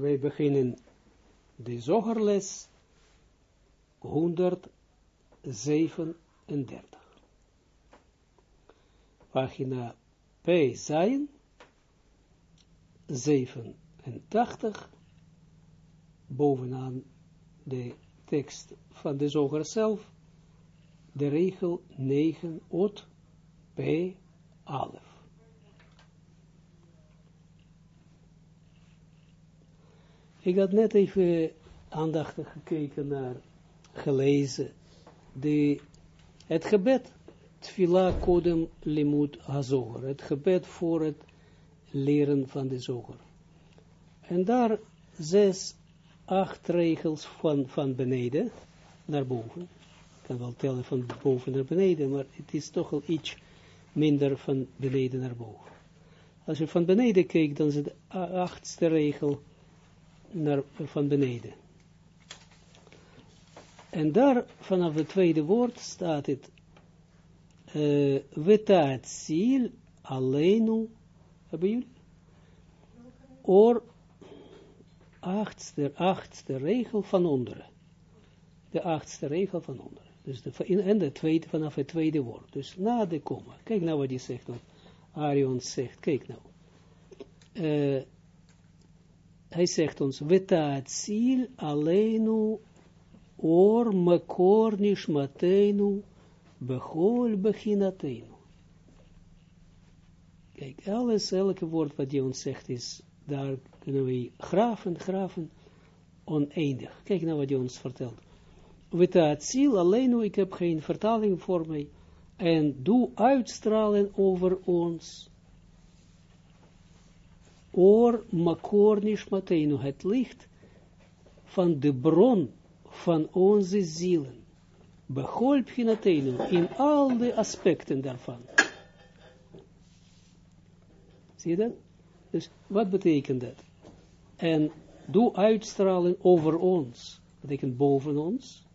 wij beginnen de zogerles 137. Pagina P. Zijn 87, bovenaan de tekst van de zoger zelf, de regel 9, ot, P, alef. Ik had net even aandachtig gekeken naar, gelezen, de, het gebed, tfila kodem limut hazoger, het gebed voor het leren van de zoger. En daar zes, acht regels van, van beneden naar boven. Ik kan wel tellen van boven naar beneden, maar het is toch wel iets minder van beneden naar boven. Als je van beneden kijkt, dan is het achtste regel naar, van beneden. En daar, vanaf het tweede woord, staat het, uh, Vetaat ziel, alleenu, hebben jullie? Or, achtste, achtste regel van onderen. De achtste regel van onderen. Dus de, en de tweede, vanaf het tweede woord. Dus na de komma. Kijk nou wat hij zegt. Arion zegt. Kijk nou. Uh, hij zegt ons, Vetaatsil aleinu or mekor nishmatenu bechol bechinatenu. Kijk, alles, elke woord wat hij ons zegt is, daar kunnen we graven, graven, oneindig. Kijk nou wat hij ons vertelt. Vetaatsil aleinu, ik heb geen vertaling voor mij, en doe uitstralen over ons Or makor nishmatenu, het licht van de bron van onze zielen. Beholp hinatenu, in al de aspecten daarvan. Zie je dat? Dus wat betekent dat? En doe uitstralen over ons. Betekent boven ons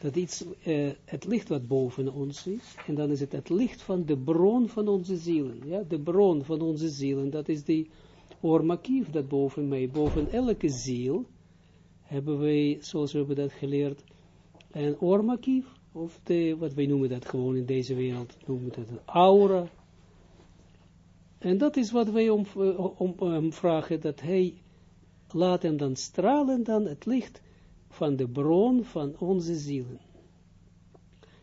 dat iets, uh, het licht wat boven ons is, en dan is het het licht van de bron van onze zielen, ja, de bron van onze zielen, dat is die oormakief dat boven mij, boven elke ziel, hebben wij, zoals we hebben dat geleerd, een oormakief, of de, wat wij noemen dat gewoon in deze wereld, noemen we dat een aura, en dat is wat wij om, om, om vragen, dat hij laat hem dan stralen, dan het licht, van de bron van onze zielen.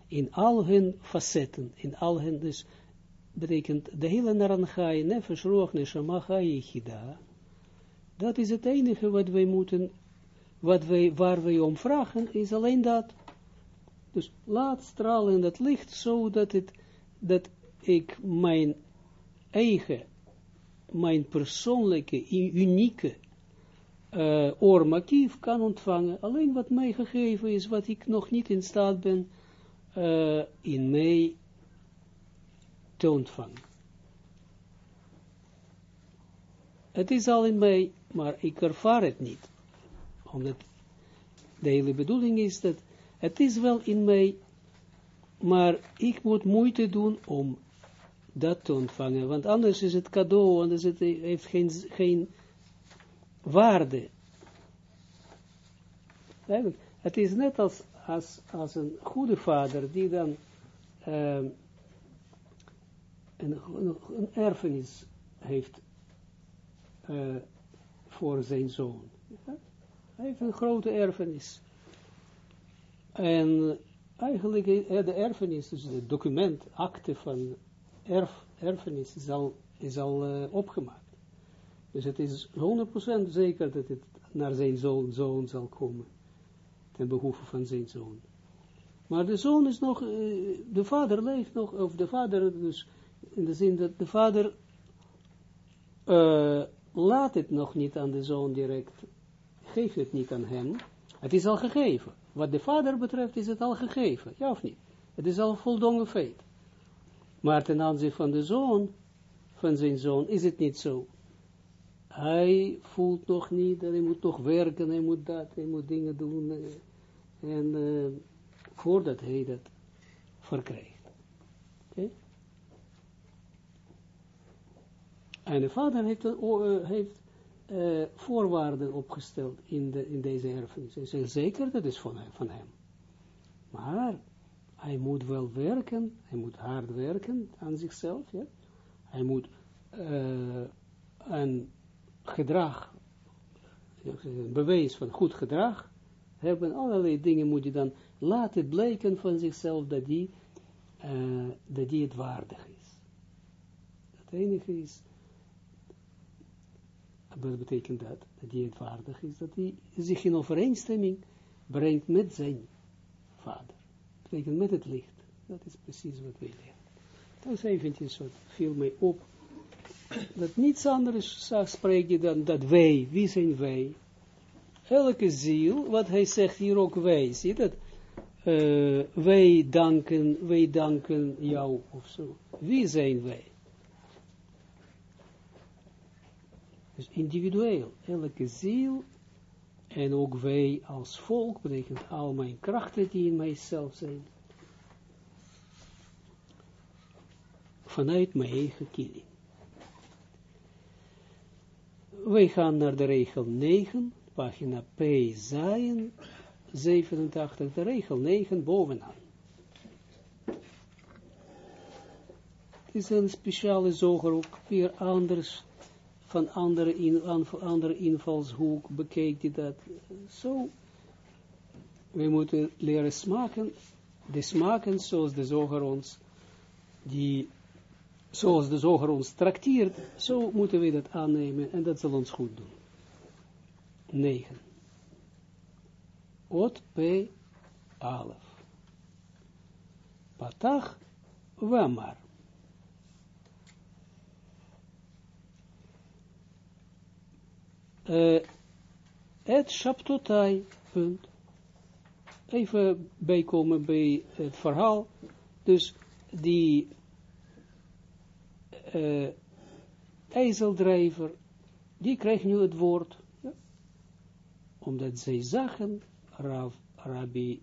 In al hun facetten, in al hun, dus betekent de hele naranchai, nefesh, roch. Dat is het enige wat wij moeten, wat wij, waar wij om vragen, is alleen dat. Dus laat stralen dat licht, zodat het, dat ik mijn eigen, mijn persoonlijke, unieke uh, oormakief kan ontvangen, alleen wat mij gegeven is, wat ik nog niet in staat ben uh, in mij te ontvangen. Het is al in mij, maar ik ervaar het niet. Omdat de hele bedoeling is dat het is wel in mij, maar ik moet moeite doen om dat te ontvangen, want anders is het cadeau, anders heeft geen, geen waarde. Het is net als, als, als een goede vader die dan uh, een, een, erfenis heeft uh, voor zijn zoon. Hij heeft een grote erfenis. En eigenlijk de erfenis, dus het document, akte van erf, erfenis is al, is al uh, opgemaakt. Dus het is 100% zeker dat het naar zijn zoon, zal komen. Ten behoeve van zijn zoon. Maar de zoon is nog, uh, de vader leeft nog, of de vader, dus in de zin dat de vader uh, laat het nog niet aan de zoon direct, geeft het niet aan hem. Het is al gegeven. Wat de vader betreft is het al gegeven, ja of niet? Het is al voldongen feit. Maar ten aanzien van de zoon, van zijn zoon, is het niet zo. Hij voelt nog niet, hij moet nog werken, hij moet dat, hij moet dingen doen. Eh, en uh, voordat hij dat verkrijgt. Okay? En de vader heeft, uh, heeft voorwaarden opgesteld in, de, in deze erfenis. Hij zegt, zeker, dat is van, van hem. Maar hij moet wel werken, hij moet hard werken aan zichzelf, ja. Hij moet een gedrag, een bewijs van goed gedrag hebben, allerlei dingen moet je dan laten blijken van zichzelf dat die, uh, dat die het waardig is. Het enige is, wat betekent dat? Dat die het waardig is, dat hij zich in overeenstemming brengt met zijn vader. Dat betekent met het licht. Dat is precies wat wij leren. Dat is eventjes wat viel mij op. Dat niets anders spreekt je dan dat wij, wie zijn wij? Elke ziel, wat hij zegt hier ook wij, zie dat? Uh, wij danken, wij danken jou of zo. Wie zijn wij? Dus individueel, elke ziel en ook wij als volk, betekent al mijn krachten die in mijzelf zijn, vanuit mijn eigen killing. Wij gaan naar de regel 9, pagina P, Zayen, 87, de regel 9 bovenaan. Het is een speciale zoger, ook weer anders van andere, in, andere invalshoek bekijkt hij dat. Zo, we moeten leren smaken, de smaken zoals de zoger ons, die, zoals de zoger ons trakteert, zo moeten we dat aannemen en dat zal ons goed doen. 9. Ot P. Alef. Patach Wamar. uh, het Shabtotai, punt. Even bijkomen bij het verhaal. Dus die uh, ijzeldrijver, die krijgt nu het woord, omdat zij zagen, Rav, Rabbi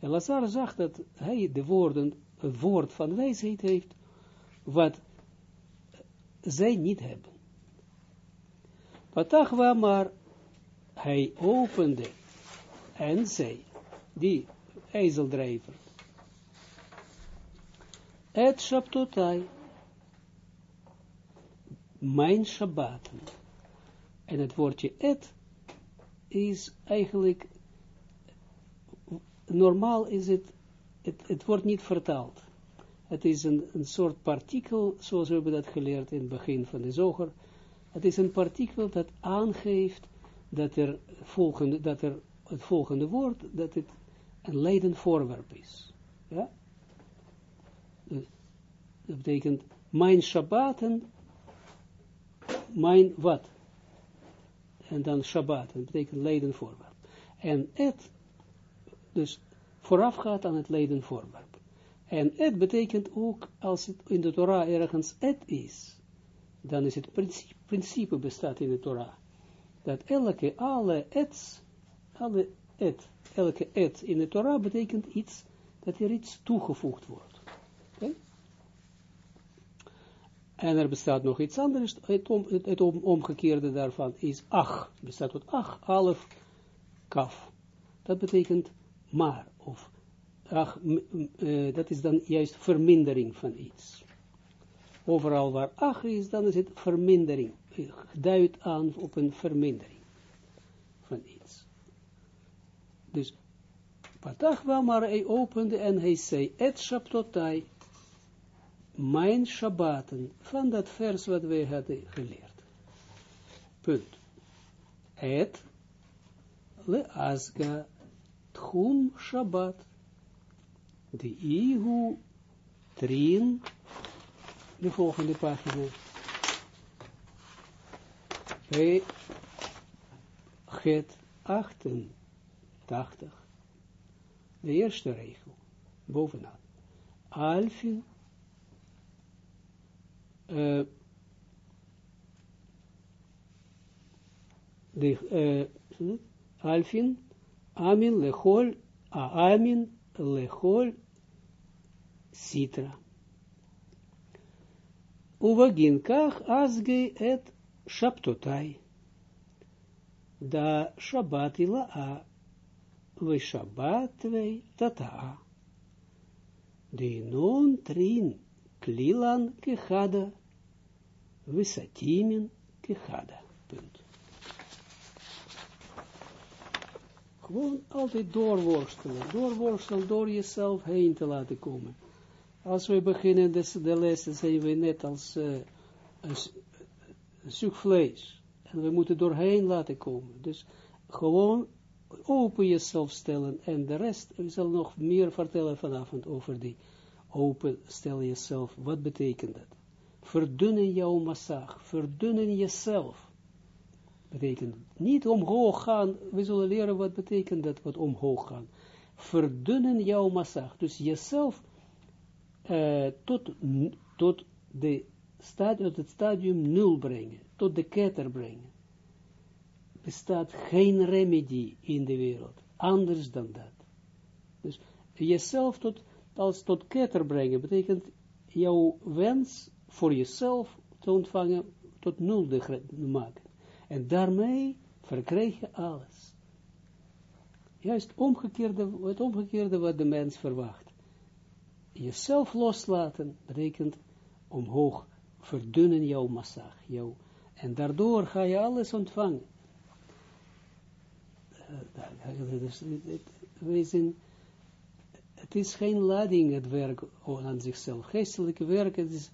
Elazar zag dat hij de woorden, het woord van wijsheid heeft, wat zij niet hebben. Patach maar hij opende en zei, die ijzeldrijver, et Shabtotai, mijn Shabbaten. En het woordje et is eigenlijk, normaal is het, het, wordt niet vertaald. Het is een, een soort partikel, zoals we hebben dat geleerd in het begin van de zoger, het is een partikel dat aangeeft dat er, volgende, dat er het volgende woord, dat het een leidend voorwerp is. Ja? Dus, dat betekent, mijn Shabbaten, mijn wat? En dan Shabbaten, dat betekent leidend voorwerp. En het, dus voorafgaat aan het leidend voorwerp. En het betekent ook, als het in de Torah ergens het is, dan is het principe, principe bestaat in de Torah, dat elke, alle ets, alle et, elke et in de Torah betekent iets, dat er iets toegevoegd wordt. Okay? En er bestaat nog iets anders, het, om, omgekeerde daarvan is ach, bestaat uit ach, alef, kaf. Dat betekent maar, of ach, uh, dat is dan juist vermindering van iets overal waar ach is, dan is het vermindering. Duidt aan op een vermindering van iets. Dus, Patach wel maar hij opende en hij zei, et Shabtotai, mijn Shabbaten, van dat vers wat wij hadden geleerd. Punt. Et le asga tchum Shabbat, de ihu trin de volgende pagina. P. Het 88. De eerste regel. Bovenaan. Alfin. Uh, de, uh, Alfin. Amin lechol. Amin lechol. Sitra. Uvagin kach asge et shaptotai. da Shabbat ila'a, we tata'a. De non trin klilan kechada, we satimin kechada. Punt. Gewoon altijd doorworstelen, doorworstelen, door jezelf heen te laten komen. Als we beginnen de, de zijn we net als uh, een stuk vlees. En we moeten doorheen laten komen. Dus gewoon open jezelf stellen. En de rest, we zal nog meer vertellen vanavond over die open stel jezelf. Wat betekent dat? Verdunnen jouw massag. Verdunnen jezelf. Betekent niet omhoog gaan. We zullen leren wat betekent dat, wat omhoog gaan. Verdunnen jouw massag. Dus jezelf uh, tot, tot de stadium, het stadium nul brengen, tot de ketter brengen. Bestaat geen remedie in de wereld, anders dan dat. Dus jezelf tot, als tot ketter brengen, betekent jouw wens voor jezelf te ontvangen, tot nul te maken. En daarmee verkrijg je alles. Juist omgekeerde, het omgekeerde wat de mens verwacht. Jezelf loslaten betekent omhoog verdunnen jouw massag, jouw, en daardoor ga je alles ontvangen. Wezen, het is geen lading het werk aan zichzelf. Geestelijke werk het is,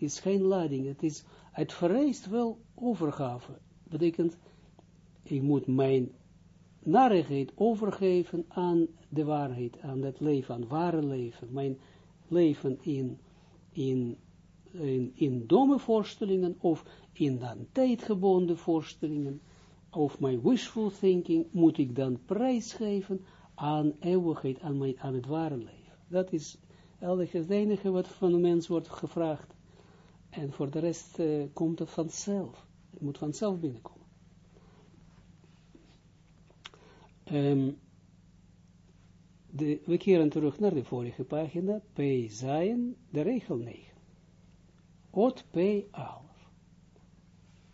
is geen lading. Het, is, het vereist wel overgave. Betekent, ik moet mijn narigheid overgeven aan de waarheid, aan het leven, aan ware leven. Mijn leven in, in in, in domme voorstellingen of in dan tijdgebonden voorstellingen of mijn wishful thinking moet ik dan prijsgeven aan eeuwigheid, aan, mijn, aan het ware leven. Dat is het enige wat van de mens wordt gevraagd. En voor de rest uh, komt het vanzelf. Het moet vanzelf binnenkomen. Um, de, we keren terug naar de vorige pagina, P. Zayen, de regel 9. Ot P. Alf.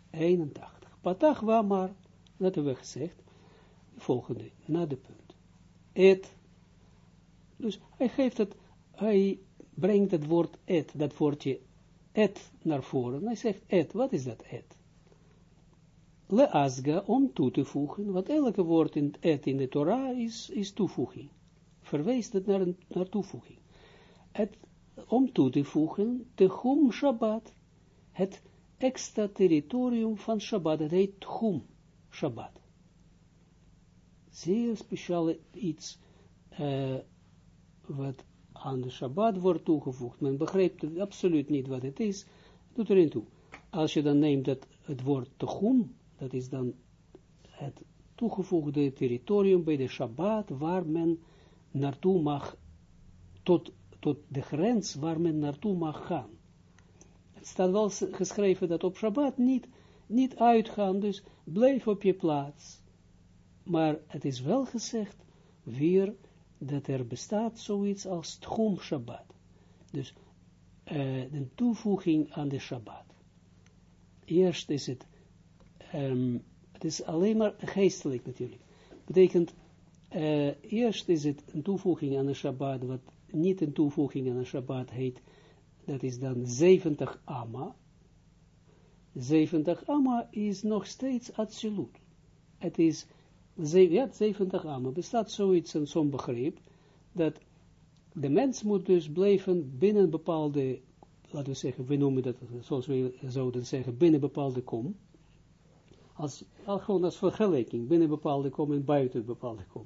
81. Patach maar, dat hebben we gezegd, volgende, na de punt. Et. Dus hij geeft het, hij brengt het woord et, dat woordje et naar voren. Hij zegt et, wat is dat et? Le asga, om toe te voegen, want elke woord in et in de Torah is, is toevoeging. Verwijst het naar, naar toevoeging. Het om toe te voegen, Techum Shabbat, het extra territorium van Shabbat, het heet Tchum Shabbat. Zeer speciale iets, uh, wat aan de Shabbat wordt toegevoegd. Men begrijpt absoluut niet wat het is, doet erin toe. Als je dan neemt dat het woord Techum, dat is dan het toegevoegde territorium bij de Shabbat, waar men naartoe mag, tot tot de grens waar men naartoe mag gaan. Het staat wel geschreven dat op Shabbat niet, niet uitgaan, dus blijf op je plaats. Maar het is wel gezegd weer dat er bestaat zoiets als Tchum Shabbat. Dus uh, een toevoeging aan de Shabbat. Eerst is het, um, het is alleen maar geestelijk natuurlijk. Betekent, uh, eerst is het een toevoeging aan de Shabbat, wat niet een toevoeging aan een Shabbat heet, dat is dan 70 amma. 70 amma is nog steeds absoluut. Het is, ja, 70 amma, bestaat zoiets, zo'n begrip, dat de mens moet dus blijven binnen bepaalde, laten we zeggen, we noemen dat, zoals we zouden zeggen, binnen bepaalde kom, als, al gewoon als vergelijking, binnen bepaalde kom en buiten bepaalde kom,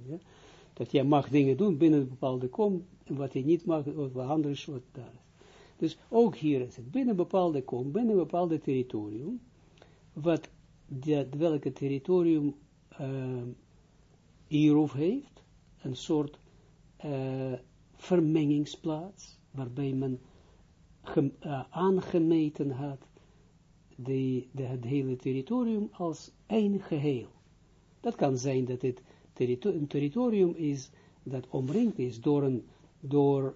dat jij mag dingen doen binnen een bepaalde kom, en wat je niet mag, of wat anders, wat daar. Is. Dus ook hier is het binnen een bepaalde kom, binnen een bepaalde territorium, wat dat, welke territorium uh, heeft, een soort uh, vermengingsplaats, waarbij men ge, uh, aangemeten had de, de, het hele territorium als één geheel. Dat kan zijn dat het een territorium is dat omringd is door een door,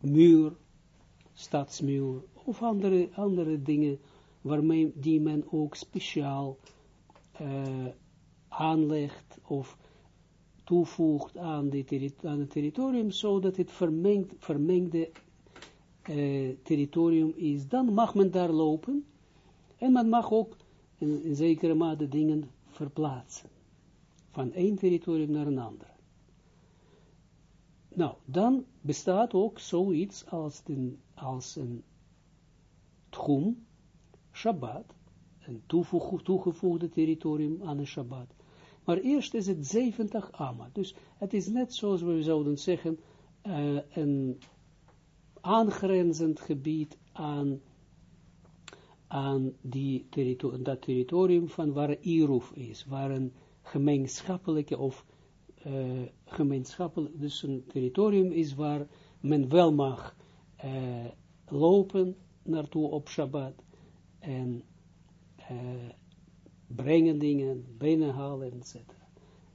muur, stadsmuur of andere, andere dingen waarmee die men ook speciaal aanlegt of toevoegt aan, de aan het territorium, zodat het vermengd, vermengde uh, territorium is, dan mag men daar lopen en men mag ook in, in zekere mate dingen verplaatsen. Van één territorium naar een ander. Nou, dan bestaat ook zoiets als, een, als een tchum, Shabbat, een toegevoegde territorium aan een Shabbat. Maar eerst is het 70 amma. Dus het is net zoals we zouden zeggen, uh, een aangrenzend gebied aan, aan die territorium, dat territorium van waar Iruf is, waar een gemeenschappelijke of uh, gemeenschappelijk, dus een territorium is waar men wel mag uh, lopen naartoe op Shabbat en brengen dingen, binnenhalen, etc.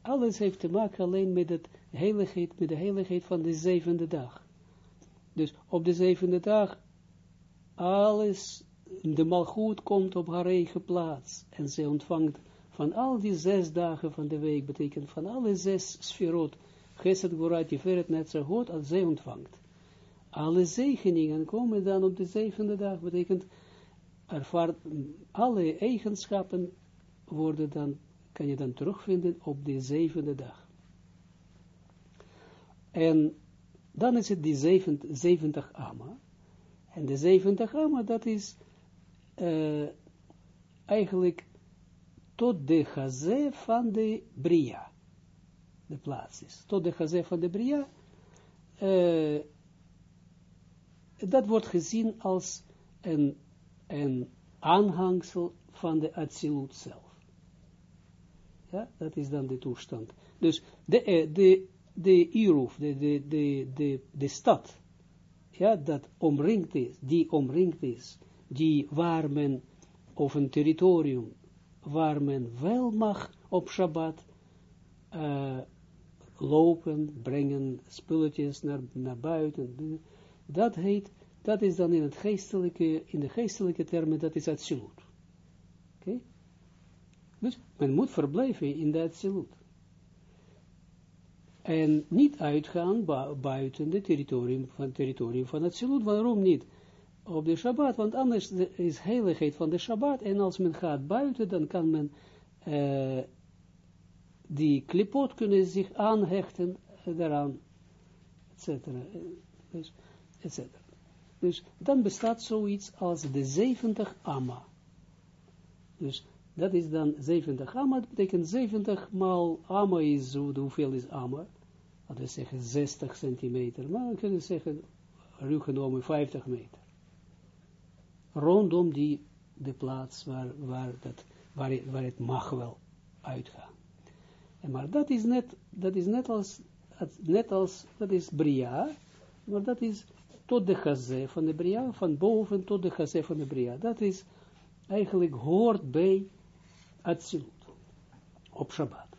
Alles heeft te maken alleen met, het heiligheid, met de heiligheid van de zevende dag. Dus op de zevende dag, alles, de malgoed komt op haar eigen plaats. En ze ontvangt van al die zes dagen van de week, betekent van alle zes sferot, Geset Gorat zo goed als zij ontvangt. Alle zegeningen komen dan op de zevende dag, betekent ervaart alle eigenschappen worden dan, kan je dan terugvinden op de zevende dag. En dan is het die 70 amma. En de 70 amma, dat is uh, eigenlijk tot de gazé van de bria. De plaats is. Tot de gazé van de bria. Uh, dat wordt gezien als een, een aanhangsel van de Atsilut zelf. Ja, dat is dan de toestand. Dus de, eh, de, de de, de, de, de, de stad, ja, dat omringd is, die omringd is, die waar men, of een territorium, waar men wel mag op Shabbat uh, lopen, brengen spulletjes naar, naar buiten, dat heet, dat is dan in het geestelijke, in de geestelijke termen, dat is absoluut. Dus men moet verblijven in de absoluut en niet uitgaan buiten het territorium van, territorium van het Silut. Waarom niet? Op de Shabbat, want anders is heiligheid van de Shabbat, en als men gaat buiten, dan kan men uh, die klipot kunnen zich aanhechten daaraan, etc. Dus, etc. Dus dan bestaat zoiets als de 70 amma. Dus dat is dan 70 amma, dat betekent 70 maal amma is, hoeveel is amma? laten we zeggen 60 centimeter, maar we kunnen zeggen, ruw genomen 50 meter. Rondom die, de plaats waar, waar, dat, waar, het, waar het mag wel uitgaan. En maar dat is net, dat is net als, net als, dat is Bria, maar dat is tot de gazé van de Bria, van boven tot de gazé van de Bria. Dat is eigenlijk hoort bij Atsilut, op Shabbat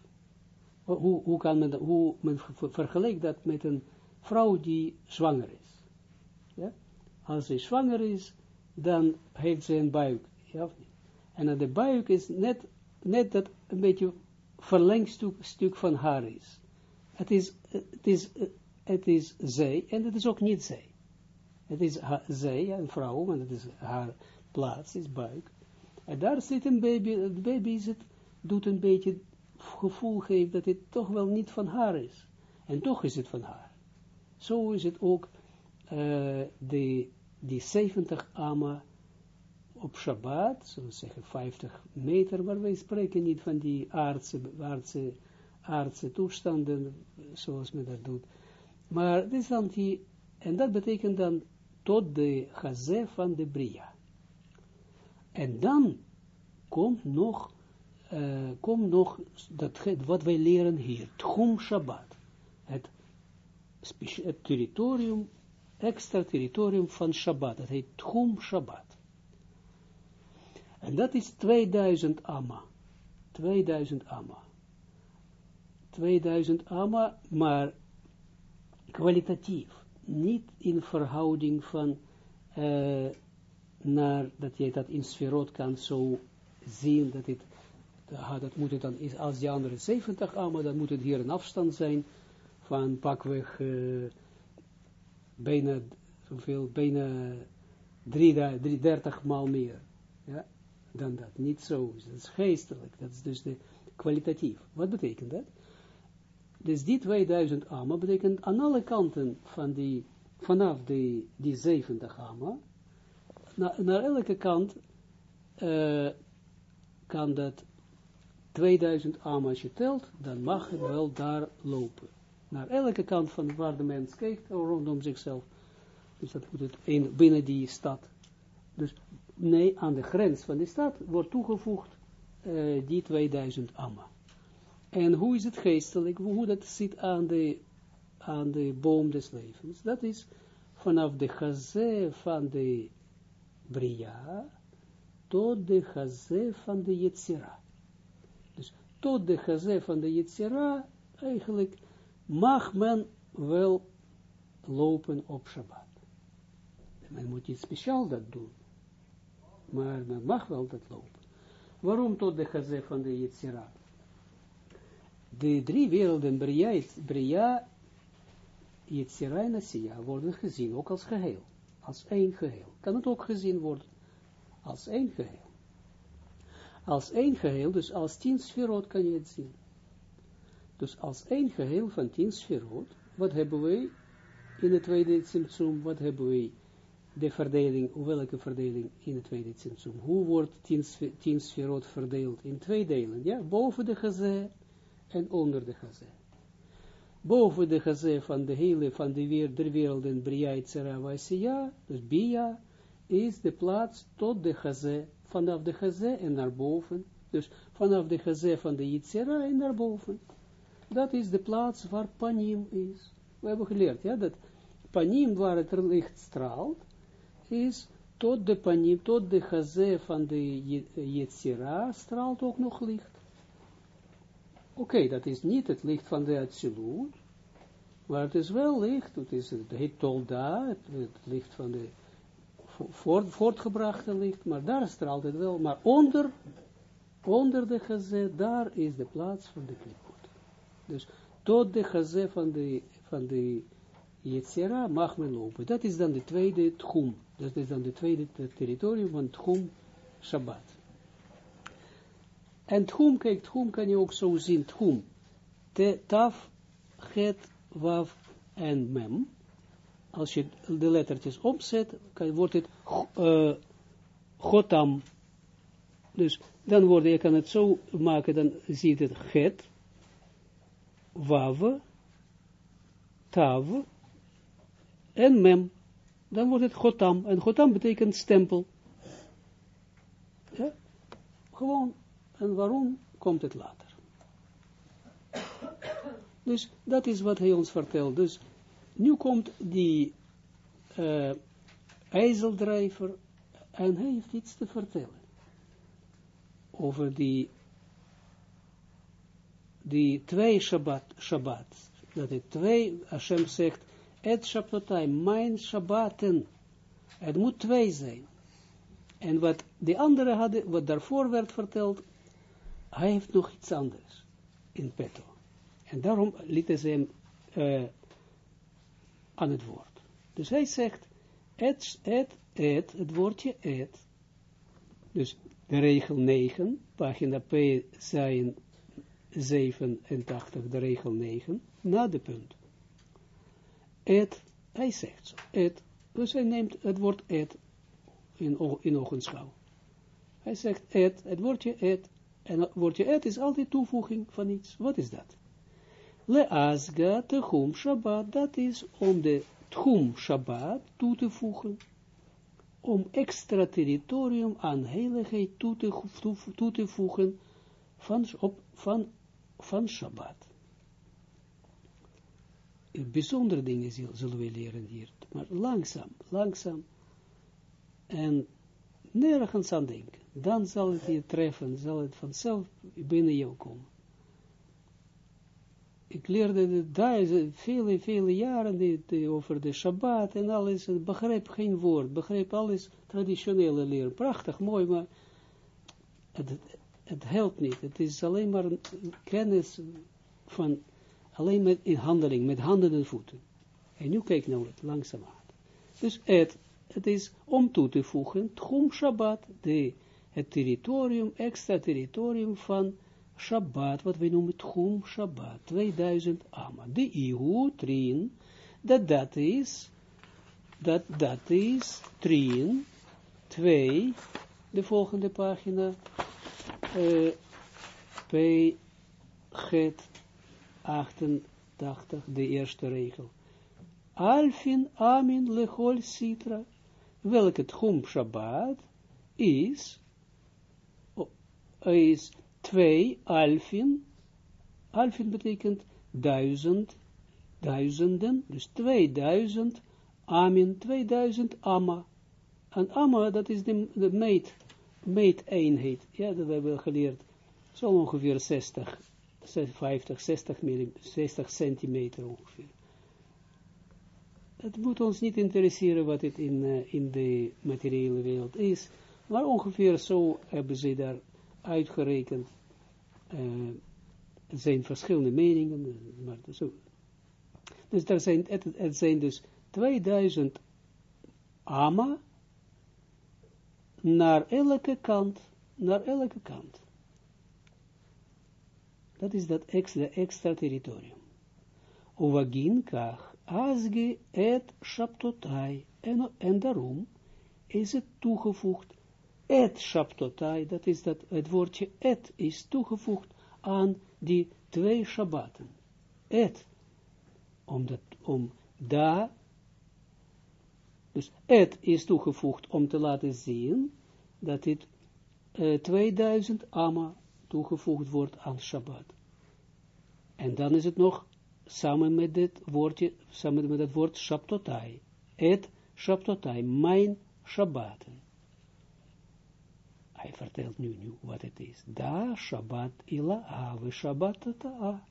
hoe, kan men, hoe men dat met een vrouw die zwanger is. Ja? Als ze zwanger is, dan heeft ze een buik. Ja of niet? En de buik is net, net dat een beetje verlengstuk stuk van haar is. Het is, het is, het is zij en het is ook niet zij. Het is zij, een vrouw, want het is haar plaats, is buik. En daar zit een baby, het baby zit, doet een beetje gevoel geeft dat het toch wel niet van haar is. En toch is het van haar. Zo is het ook uh, de, die 70 ama op Shabbat, zullen zeggen 50 meter, maar wij spreken niet van die aardse, aardse, aardse toestanden, zoals men dat doet. Maar dit is dan die, en dat betekent dan tot de gazé van de Bria. En dan komt nog uh, komt nog dat, wat wij leren hier, Tchum Shabbat, het, het territorium, extra territorium van Shabbat, dat heet Tchum Shabbat. En dat is 2000 amma, 2000 amma. 2000 amma, maar kwalitatief, niet in verhouding van uh, naar, dat je dat in sferot kan zo zien, dat het dat moet het dan, als die andere 70 amma, dan moet het hier een afstand zijn van pakweg uh, bijna, zoveel, bijna 30 maal meer. Ja, dan dat. Niet zo. Dat is geestelijk. Dat is dus de kwalitatief. Wat betekent dat? Dus die 2000 amma betekent aan alle kanten van die, vanaf die, die 70 amma, naar elke kant uh, kan dat 2000 amma als je telt, dan mag het wel daar lopen. Naar elke kant van waar de mens kijkt, rondom zichzelf. Dus dat moet het in, binnen die stad. Dus nee, aan de grens van die stad wordt toegevoegd uh, die 2000 amma. En hoe is het geestelijk, hoe dat zit aan de, aan de boom des levens? Dat is vanaf de gazé van de Bria tot de gazé van de Yetzira. Dus tot de gazé van de Yetzira, eigenlijk mag men wel lopen op Shabbat. Men moet iets speciaal dat doen. Maar men mag wel dat lopen. Waarom tot de gazé van de Yetzira? De drie werelden, Bria, Bria Yetzira en Asiya, worden gezien, ook als geheel. Als één geheel. Kan het ook gezien worden als één geheel. Als één geheel, dus als tien sferot kan je het zien. Dus als één geheel van tien sferot, wat hebben wij in de tweede symptoom, wat hebben wij de verdeling, welke verdeling in het tweede symptoom? Hoe wordt tien, tien verdeeld in twee delen? Ja, boven de gazé en onder de gazé. Boven de gazé van de hele, van de weer, der werelden, Bria, Itzera, dus Bia, is de plaats tot de gazé, vanaf de gazé en naar boven, dus vanaf de gazé van de Yitzera en naar boven. Dat is de plaats waar panim is. We hebben geleerd, ja, dat panim waar het licht straalt, is tot de panim, tot de gazé van de Yitzera straalt ook nog licht. Oké, dat is niet het licht van de Atsilut, maar het is wel licht, het is het heet Tolda, het, het licht van de voort, voortgebrachte licht, maar daar straalt het wel, maar onder, onder de gazé, daar is de plaats van de klipot. Dus tot de gazé van de, van de Yetzera mag men lopen. Dat is dan de tweede tchum. Dat is dan de tweede territorium van tchum Shabbat. En tchum, kijk, tchum kan je ook zo zien, tchum. Te, taf, het, waf en mem als je de lettertjes opzet, kan, wordt het uh, gotam. Dus dan wordt, je kan het zo maken, dan ziet het het, wav, tav en mem. Dan wordt het gotam. En gotam betekent stempel. Gewoon. En waarom komt het later? Dus dat is wat hij ons vertelt. Dus nu komt die uh, ijzeldrijver en hij heeft iets te vertellen over die, die twee Shabbat, Shabbat. Dat het twee, Hashem zegt, et Shabbatai, mijn Shabbaten. Het moet twee zijn. En wat de andere hadden, wat daarvoor werd verteld, hij heeft nog iets anders in petto. En daarom lieten ze hem uh, aan het woord. Dus hij zegt, et, et, et, het woordje et. Dus de regel 9, pagina P, zijn 87, de regel 9, na de punt. Et, hij zegt zo, et, dus hij neemt het woord et in, in ogenschouw. Hij zegt et, het woordje et, en het woordje et is altijd toevoeging van iets. Wat is dat? Le asga techum Shabbat, dat is om de tchum Shabbat toe te voegen, om extra territorium aan heiligheid toe te, toe te voegen van, op, van, van Shabbat. Bijzondere dingen zullen we leren hier, maar langzaam, langzaam, en nergens aan denken. Dan zal het je treffen, zal het vanzelf binnen jou komen ik leerde daar vele, vele jaren die, over de Shabbat en alles, en begreep geen woord, begreep alles traditionele leer, prachtig, mooi, maar het, het helpt niet. Het is alleen maar kennis van, alleen met in handeling, met handen en voeten. En nu kijk nou het langzaamaan. Dus het, het is om toe te voegen, Tchum Shabbat, de, het territorium, extra territorium van Shabbat, wat we noemen Tchum Shabbat, 2000 Amma. De Ihu, Trien, dat dat is, dat dat is, Trien, 2, de volgende pagina, uh, P, Get, 88, de eerste regel. Alfin Amin Lechol Sitra, welke Tchum Shabbat is, is twee Alfin, Alfin betekent duizend, duizenden, dus 2000 Amin, 2000 Amma. En Amma, dat is de, de meet, meeteenheid, ja, dat hebben we geleerd, zo ongeveer 60, 50, 60, mm, 60 centimeter ongeveer het moet ons niet interesseren wat het in, uh, in de materiële wereld is, maar ongeveer zo hebben ze daar uitgerekend. Uh, het zijn verschillende meningen, maar zo. Dus er zijn, het, het zijn dus 2000 ama naar elke kant, naar elke kant. Dat is dat extra, extra territorium. Ovagin kach Asge et Shaptotai. En, en daarom is het toegevoegd, et Shaptotai, dat is dat, het woordje et is toegevoegd aan die twee Shabbaten. Et, omdat, om da, dus et is toegevoegd om te laten zien dat dit uh, 2000 amma toegevoegd wordt aan Shabbat. En dan is het nog samen met dit woordje, samen met het woord Shabtotai. Et Shabtotai, mijn Shabbaten. Hij vertelt nu, nu wat het is. Da Shabbat ila ave Shabbat ta'a.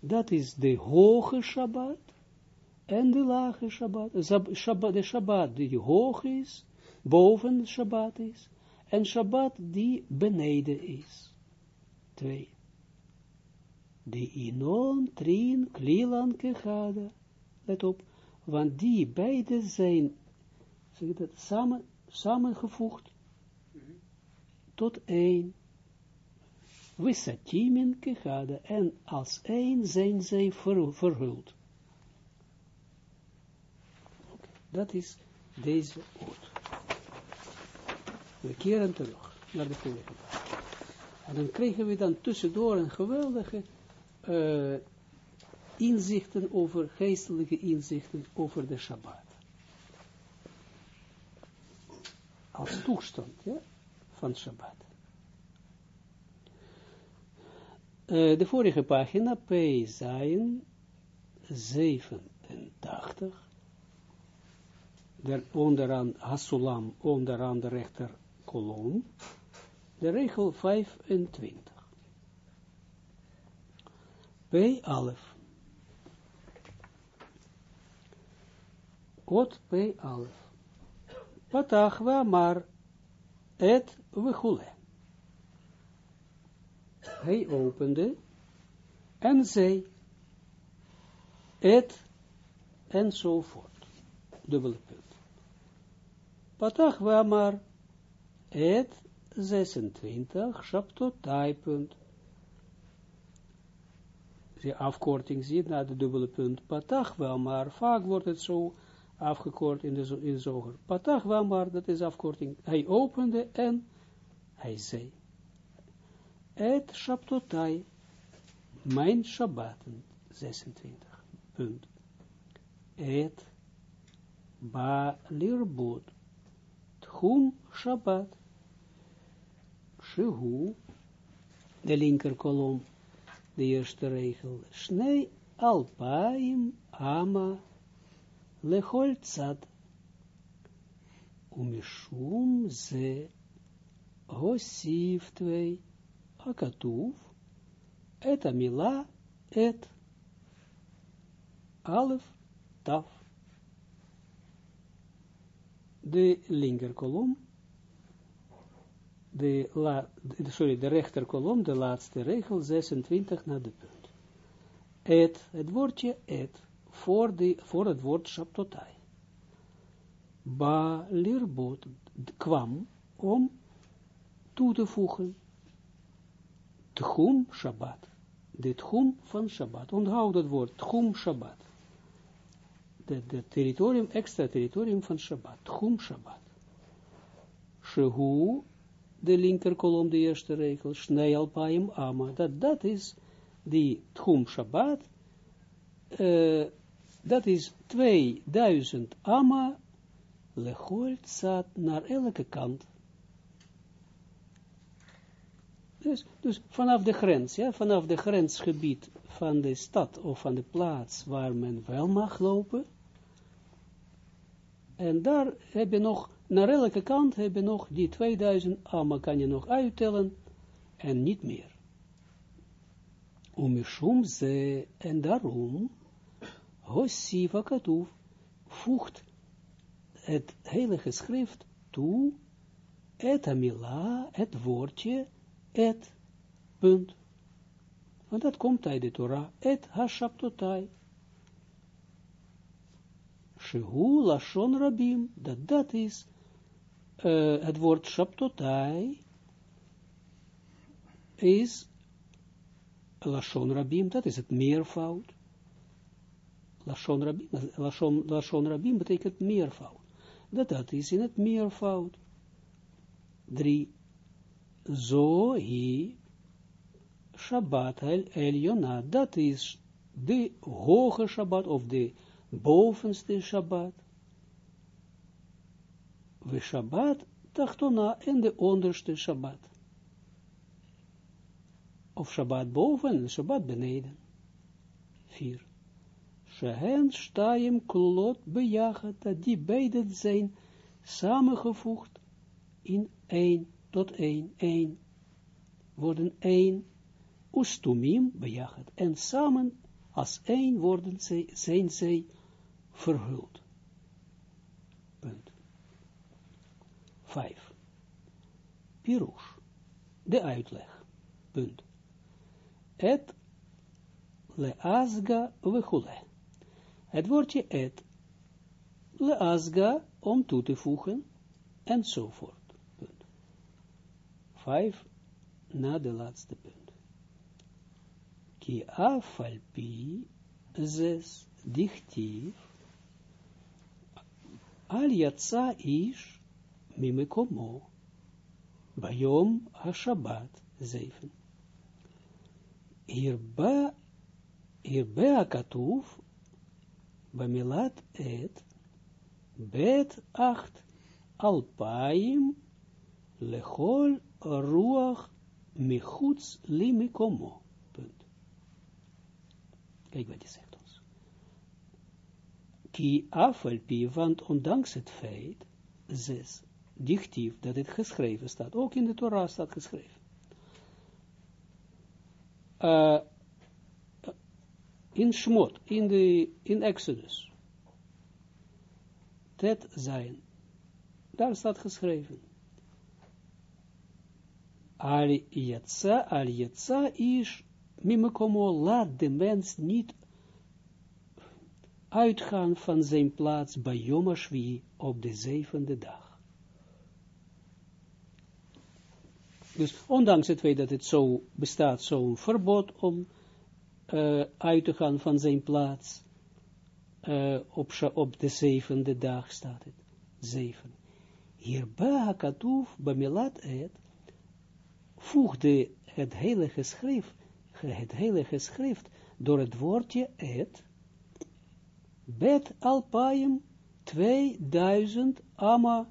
Dat is de hoge Shabbat en de lage Shabbat. De Shabbat die hoog is, boven Shabbat is, en Shabbat die beneden is. Twee de inon, trin, klilan, kechada. Let op, want die beide zijn, zeg dat, samen, samengevoegd tot één. Wissatimin kechada. En als één zijn zij ver, verhuld. Dat is deze woord. We keren terug naar de vorige. En dan kregen we dan tussendoor een geweldige uh, inzichten over, geestelijke inzichten over de Shabbat. Als toestand van Shabbat. Uh, de vorige pagina, P. Zayin, 87. Der, onderaan Hasulam, onderaan de rechter kolom. De regel 25. P alef. Ot P alef. Patach maar et vechule. Hij opende en zei et enzovoort. Dubbele punt. Patach maar et 26, Shaptotai punt de afkorting ziet naar de dubbele punt, patach wel maar, vaak wordt het zo afgekort in de, in zoger. Patach wel maar, dat is afkorting. Hij opende en hij zei, et Shabtotai, mijn Shabbaten, 26, punt. Et ba lirbot, tchum Shabbat, shehu, de linker kolom, de eerste regel, Snei alpaim ama lechol tzad. Umishum ze hosif tvei akatuv et amila et alef taf. De linker kolom de, la, sorry, de rechterkolom, de laatste regel, 26 naar de punt. Et, het woordje et, voor, de, voor het woord Shabtotai. Ba lirbot kwam om toe te voegen Tchum Shabbat. De Tchum van Shabbat. Onthoud het woord Tchum Shabbat. De, de territorium, extra territorium van Shabbat. Tchum Shabbat. Shehu, de linker kolom, de eerste regel. Shnei alpaim ama. Dat, dat is die Tchum Shabbat. Uh, dat is 2000 ama lechol zat naar elke kant. Dus, dus vanaf de grens, ja, vanaf de grensgebied van de stad of van de plaats waar men wel mag lopen. En daar heb je nog, naar elke kant heb je nog die 2000 amma kan je nog uittellen en niet meer. Omishum ze, en daarom, Hossiva Katuv, voegt het heilige schrift toe, et amila, het woordje, et, punt. Want dat komt uit de Torah, et hashabtotai. Shehu lashon rabim, dat dat is uh, het woord shabtotai, is lashon rabim, dat is het meervoud. Lashon rabim, lashon, lashon rabim betekent meervoud. Dat dat is in het meervoud. Drie zo hi Shabbat el Eliona, dat is de hoge Shabbat, of de bovenste Shabbat. We Shabbat tachtona en de onderste Shabbat. Of Shabbat boven en Shabbat beneden. Vier. Shehen stayim klot bejachet, dat die beiden zijn samengevoegd in één tot één, één, worden één, ustumim bejachet, en samen als één worden zij, zijn zij verhuld. Punt. Vijf. Pirush, de uitleg. Punt. Et leazga vechule. Het woordje et leazga om toe te voegen enzovoort. Vijf, na de laatste punt. Ki afalpi zes dichtief al yatsa ish mimekomo bayom ha-shabbat zeven. Hierba, hierba akatuf bamilat et bet acht alpaim lechol ruach michuts limikomo. Punt. Kijk wat hij zegt. Ki afalpi, want ondanks het feit, zes, dichtief, dat het geschreven staat, ook in de Torah staat geschreven. Uh, in Shmot, in, de, in Exodus, tet zijn, daar staat geschreven, al yatsa, al yatsa is, mimekomo, laat de mens niet uitgaan van zijn plaats bij Yom HaShvi op de zevende dag. Dus ondanks het feit dat het zo bestaat, zo'n verbod om uh, uit te gaan van zijn plaats, uh, op, op de zevende dag staat het, zeven. Hierbij hakatuf bamilat et, voegde het heilige schrift, het heilige schrift door het woordje et, bet alpaim 2000 ama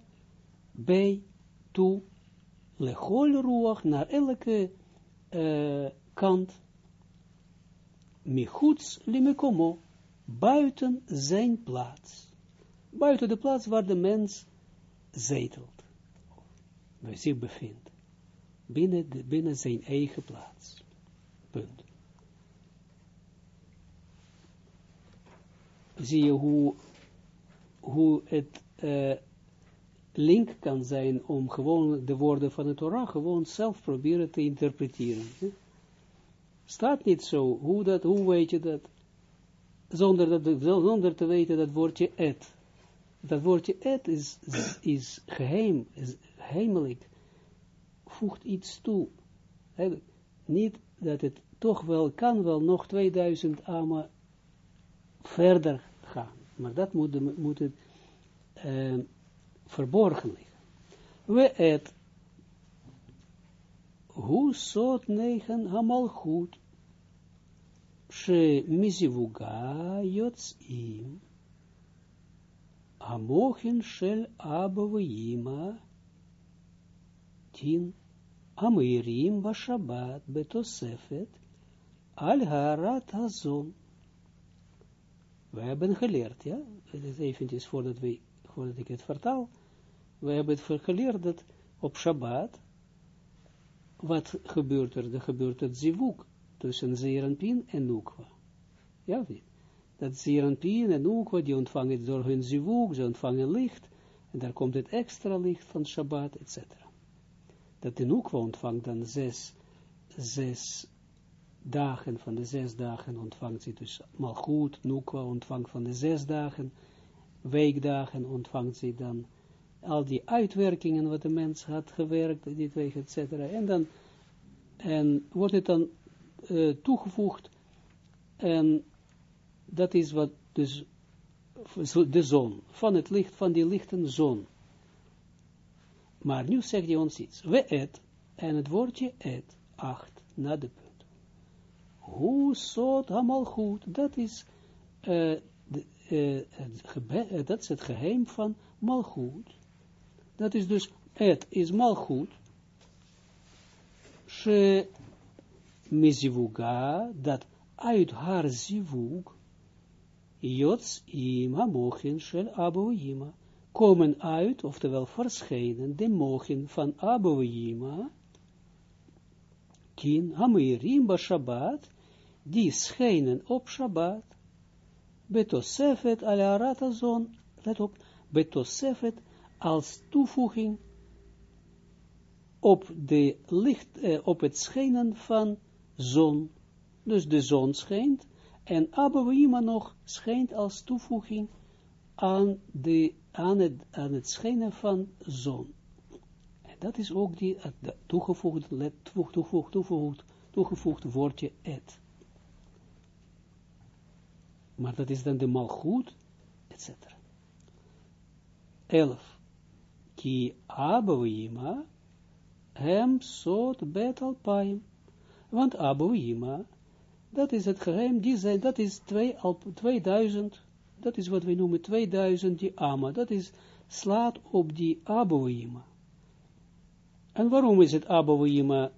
bij toe, lechol ruach naar elke uh, kant, michuts limekomo, buiten zijn plaats, buiten de plaats waar de mens zetelt, zich bevindt. Binnen, binnen zijn eigen plaats. Punt. Zie je hoe, hoe het, uh, link kan zijn om gewoon de woorden van het Torah gewoon zelf proberen te interpreteren. Staat niet zo, hoe, dat, hoe weet je dat? Zonder, dat, zonder te weten dat woordje et. Dat woordje et is, is geheim, is heimelijk, voegt iets toe. Niet dat het toch wel, kan wel nog 2000 ama verder Maar dat moet, moet het uh, verborgen liggen. We et hoe soort negen hamal goed, she mizivuga im amochin shel abavima, tin, amirim bashabat betosefet, al harat hazon. We hebben geleerd, ja, het is eventjes voordat, we, voordat ik het vertaal, we hebben het geleerd dat op Shabbat, wat gebeurt er? Er gebeurt het zivuk tussen Zeranpin en Nukwa. Ja, niet? Dat Zeranpin en Nukwa, die ontvangen door hun zivuk, ze ontvangen licht, en daar komt het extra licht van Shabbat, etc. Dat de Nukwa ontvangt dan zes, zes dagen, van de zes dagen ontvangt ze dus Malchut, Nukwa ontvangt van de zes dagen, weekdagen ontvangt ze dan al die uitwerkingen wat de mens had gewerkt, dit weg, et cetera. En dan en wordt het dan uh, toegevoegd en dat is wat dus de zon, van het licht, van die lichten zon. Maar nu zegt hij ons iets. We et, en het woordje et, acht, na de. Hoe zot allemaal goed, dat is, uh, de, uh, het, dat is het geheim van malgoed. Dat is dus, het is malgoed, she mizivuga, dat uit haar zivug, jots ima mochin shel aboima, komen uit, oftewel verschijnen, de mochin van aboima, kin hamirim ba Shabbat, die schijnen op Shabbat, betosefet ala ratazon, let op, betosefet als toevoeging op, de licht, eh, op het schijnen van zon. Dus de zon schijnt en Abouima nog schijnt als toevoeging aan, de, aan, het, schijnen van zon. En dat is ook die let, toegevoegd, toegevoegd, toegevoegd woordje et. Maar dat is dan de malgoed, etc. 11. Ki Abouima hem sot bet alpaim. Want Abu Yima, dat is het geheim, die zijn, dat is twee, al, 2000, dat is wat we noemen 2000, die Ama, dat is, slaat op die Abu Yima. En waarom is het Abu Yima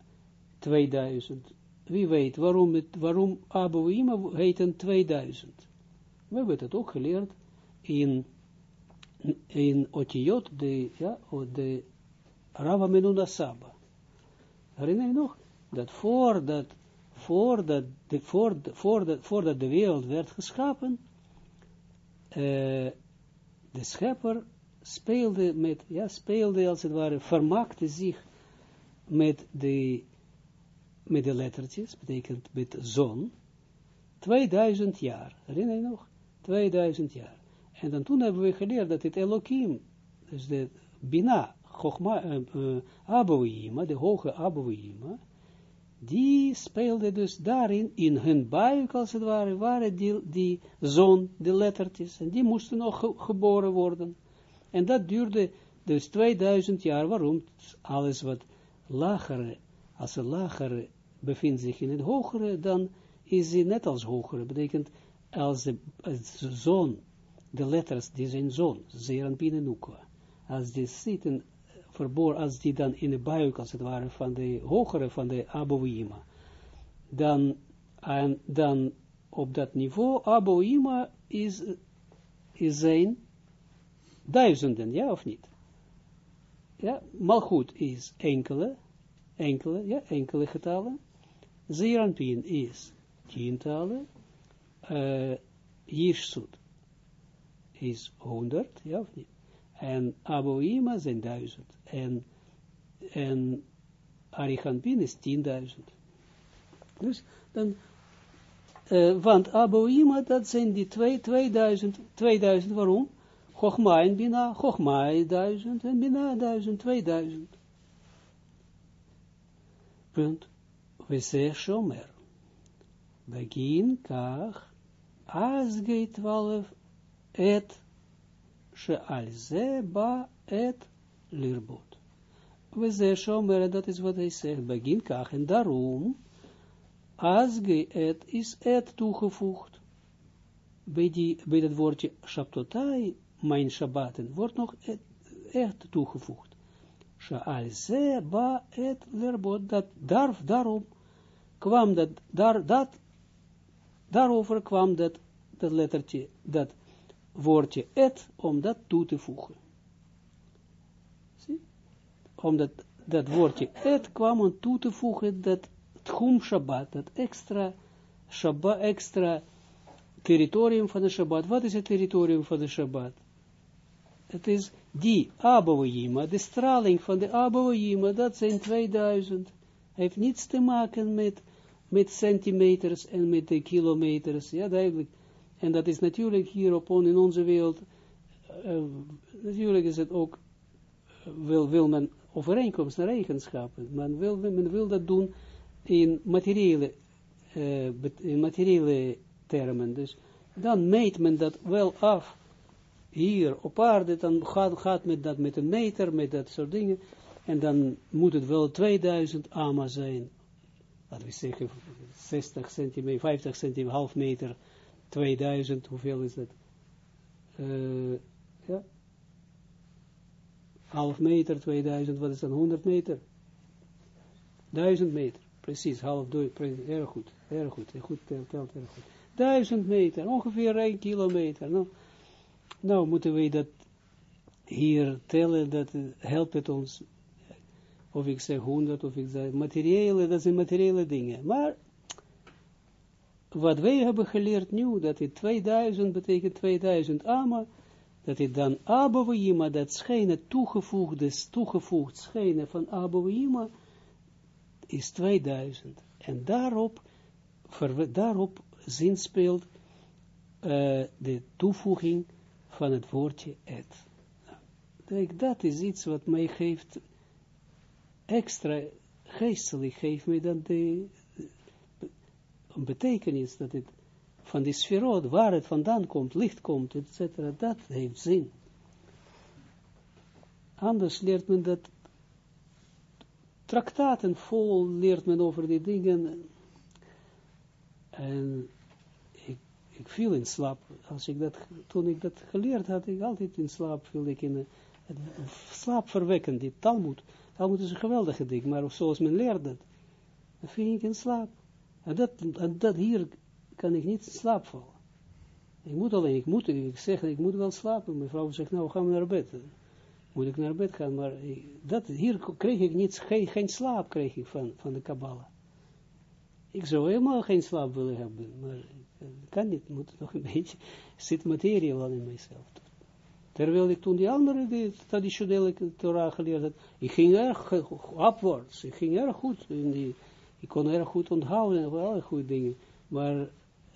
2000? Wie weet waarom, het, waarom Abu Yima heet 2000? We hebben het ook geleerd in, in Otiot, de, ja, de Rava Menuna Saba. Herinner je nog? Dat voordat, voordat, de, voordat, voordat, voordat de wereld werd geschapen, uh, de schepper speelde met, ja, speelde als het ware, vermaakte zich met de, met de lettertjes, betekent met zon, 2000 jaar. Herinner je nog? 2000 jaar. En dan toen hebben we geleerd dat het Elohim, dus de Bina, Chogma, uh, de hoge Abouima, die speelde dus daarin, in hun buik als het ware, waren die, die zon, de lettertjes, en die moesten nog geboren worden. En dat duurde dus 2000 jaar, waarom? Alles wat lagere, als een lagere bevindt zich in het hogere, dan is hij net als hogere, betekent als de, zon, de letters, die zijn zon, zeer en als die zitten verboren, als die dan in de buik, als het ware, van de hogere, van de Abouima, dan, en dan op dat niveau, Abouima is, is zijn duizenden, ja of niet? Ja, goed is enkele, enkele, ja, enkele getallen. Zeranpin is tientallen. Uh, Jirsut is honderd, ja of niet? En Aboima zijn duizend. En, en Arichampin is tienduizend. Dus dan, uh, want Aboima, dat zijn die twee, 2000, 2000, waarom? Chogma en Bina, Chogma is duizend en Bina duizend, 2000. Punt. We zeggen Shomer. Begin kach, as geht 12 et she'al ze ba et lirbot. We ze dat is wat hij zegt, begin kach, en daarom, as et is et toegevoegd, bij, die, dat woordje shabtotai, mijn shabbaten, wordt nog et, et toegevoegd. She'al ze ba et lirbot, dat daar, daarom kwam dat, daar, dat, daarover kwam dat, dat lettertje, dat woordje et, om dat toe te voegen. Zie? Omdat dat woordje et kwam om toe te voegen, dat tchum Shabbat, dat extra Shabbat, extra territorium van de Shabbat. Wat is het territorium van de Shabbat? Het is die Abouhima, de straling van de Abouhima, dat zijn 2000. Heeft niets te maken met, met centimeters en met kilometers, ja duidelijk. En dat is natuurlijk hier op in onze wereld, uh, natuurlijk is het ook, uh, wil, wil men overeenkomst naar eigenschappen, men wil, men wil dat doen in materiële, in materiële termen, dus dan meet men dat wel af, hier op aarde, dan gaat, gaat men dat met een meter, met dat soort dingen, en dan moet het wel 2000 ama zijn, laten we zeggen 60 centimeter, 50 centimeter, half meter, 2000, hoeveel is dat? Uh, ja. Half meter, 2000, wat is dan 100 meter? 1000 meter, precies, half door, erg goed, erg goed, goed telt, telt erg goed. 1000 meter, ongeveer 1 kilometer. Nou, nou moeten we dat hier tellen, dat helpt het ons, of ik zeg 100, of ik zeg materiële, dat zijn materiële dingen. Maar wat wij hebben geleerd nu, dat het 2000 betekent 2000 ama, dat het dan abouima, dat schijnen toegevoegde, toegevoegd schijnen van abouima, is 2000. En daarop, daarop zinspeelt uh, de toevoeging van het woordje et. Nou, dat is iets wat mij geeft, extra geestelijk geeft mij dan de, een betekenis, dat het van die sferot, waar het vandaan komt, licht komt, etc., dat heeft zin. Anders leert men dat, traktaten vol leert men over die dingen, en ik, ik viel in slaap, als ik dat, toen ik dat geleerd had, ik altijd in slaap viel ik in, het slaapverwekkend, die Talmud, Talmud is een geweldige ding, maar zoals men leert dat, dan viel ik in slaap. En dat, dat hier kan ik niet slaap vallen. Ik moet alleen, ik moet, ik zeg, ik moet wel slapen. Mijn vrouw zegt, nou, gaan we naar bed. Moet ik naar bed gaan, maar dat, hier kreeg ik niet, geen, slaap kreeg ik van, van de Kabbalah. Ik zou helemaal geen slaap willen hebben, maar kan niet, moet nog een beetje, zit materie wel in mijzelf. Terwijl ik toen die andere, die traditionele Torah geleerd had, ik ging erg afwaarts, ik ging erg goed in die ik kon erg goed onthouden, wel goede dingen, maar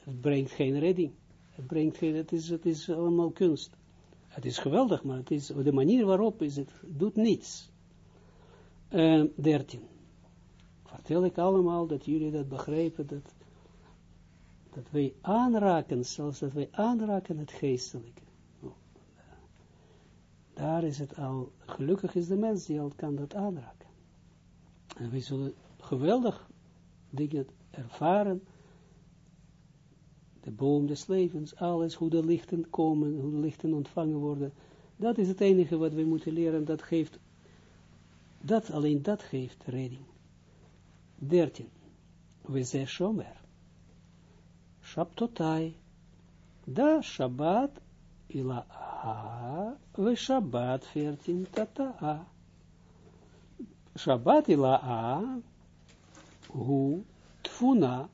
het brengt geen redding. Het brengt geen, het is, het is allemaal kunst. Het is geweldig, maar het is, de manier waarop is het, doet niets. Uh, 13. Vertel ik allemaal dat jullie dat begrijpen, dat, dat wij aanraken, zelfs dat wij aanraken het geestelijke. Daar is het al, gelukkig is de mens die al kan dat aanraken. En wij zullen geweldig dingen ervaren, de boom des levens, alles, hoe de lichten komen, hoe de lichten ontvangen worden, dat is het enige wat we moeten leren, dat geeft, dat, alleen dat geeft redding. 13. We zeggen shomer. Shabtotai. Da Shabbat ila we Shabbat 14 tata a. Shabbat ila a, hu tfuna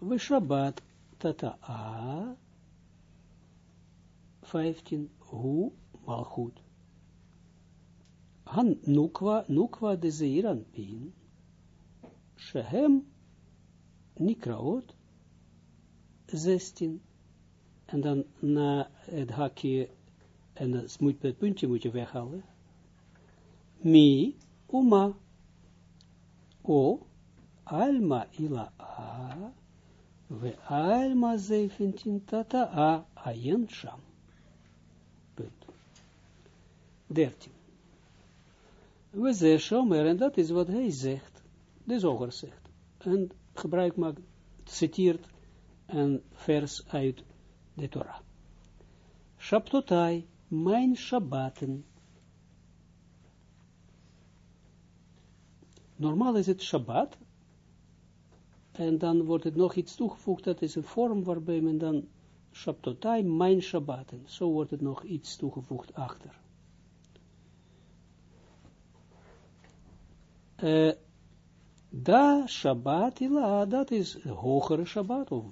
we Shabbat tata a 15 hu malchut. Han nukwa, nukwa de zeiran pin, shehem nikraot, zestien, en dan na het hakje, en het, moet, het puntje moet je weghalen, mi, uma, o, alma ila a, we alma 17 tata a, ayen sham. Punt. 13. We ze shomer, en dat is wat hij zegt, de zoger zegt. En gebruik maar, citeert een vers uit de Torah. Shabtotai, mijn Shabbaten. Normaal is het Shabbat, en dan wordt het nog iets toegevoegd, dat is een vorm waarbij men dan Shabtotai, mijn Shabbaten, zo wordt het nog iets toegevoegd achter. Da Shabbat ila, dat is hogere Shabbat, of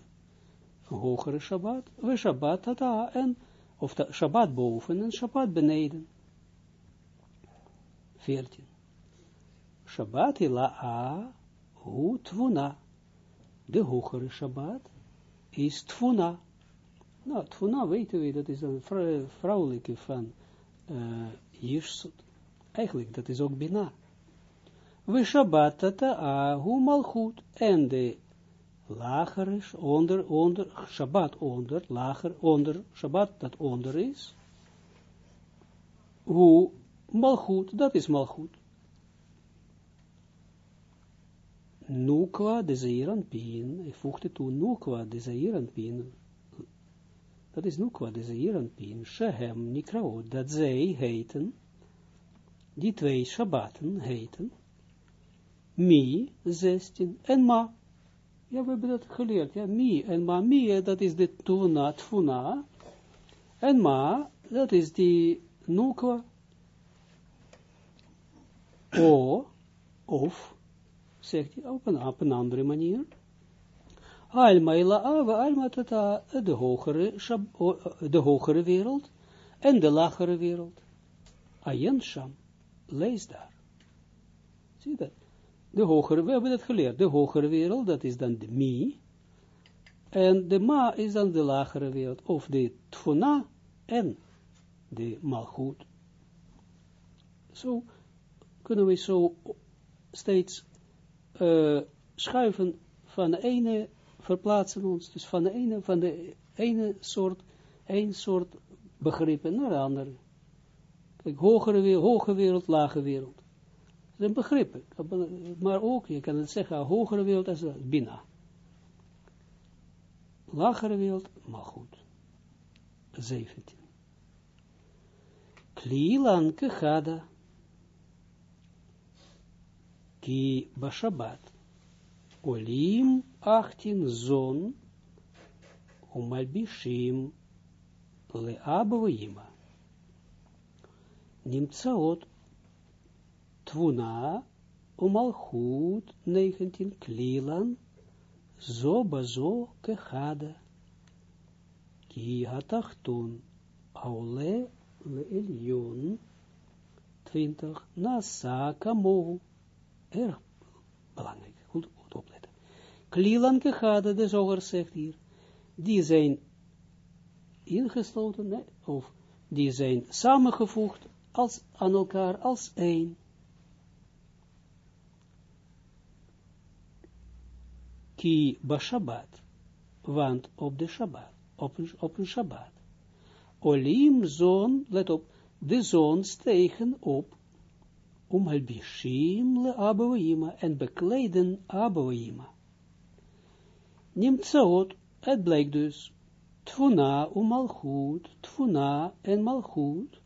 hogere Shabbat, we Shabbat tata, en, of de Shabbat boven en Shabbat beneden. 14. Shabbat ila a, hu tvuna. De hogere Shabbat is tvuna. Nou, tvuna weten we, dat is een vrouwelijke van uh. Eigenlijk, dat is ook Bina. We Shabbat tata hu malchut. En de lager onder, onder, Shabbat onder, lager, onder, Shabbat dat onder is. Hu malchut, dat is malchut. Nukwa de zeiran pin, ik voegde toe Nukwa de zeiran pin, dat is Nukwa de zeiran pin, Shehem Nikraot, dat zij heten, die twee Shabbaten heten, Mi, 16, en Ma. Ja, we hebben dat geleerd, ja, Mi en Ma. Mi, dat is de Tuna, Tfuna. En Ma, dat is die Nukwa. O, of, zegt hij op een, op een andere manier. Alma ila ava, alma tata, de hogere, de hogere wereld en de lagere wereld. Ayen sham, lees daar. Zie dat? De hogere, we hebben dat geleerd, de hogere wereld, dat is dan de mi, en de ma is dan de lagere wereld, of de tfona en de malchut. Zo kunnen we zo steeds uh, schuiven van de ene, verplaatsen ons, dus van de ene, van de ene soort, een soort begrippen naar de andere. Kijk, hogere wereld, hoge wereld, lage wereld zijn begrippen. Maar ook, je kan het zeggen, hogere wereld als Bina. Lagere wereld, maar goed. 17. Klilan kechada. Ki bashabat. Olim 18 zon. Umalbishim. Leabavima. Nimtsaot Tvuna, Umalchut, 19, Klilan, zo bazo kechada, ki hatachton, aule le elion, 20, nasa kamohu, erg belangrijk, goed, goed opletten. Klilan kechada, de zoger zegt hier, die zijn ingesloten, nee, of die zijn samengevoegd als, aan elkaar als één. Ki Shabbat, want op de Shabbat, op een, Shabbat. Olim zon, let op, de zon stegen op, om halbishim le aboima, en bekleden aboima. Nimtsaot, het blijkt dus, tfuna um malchut, tfuna en malchut,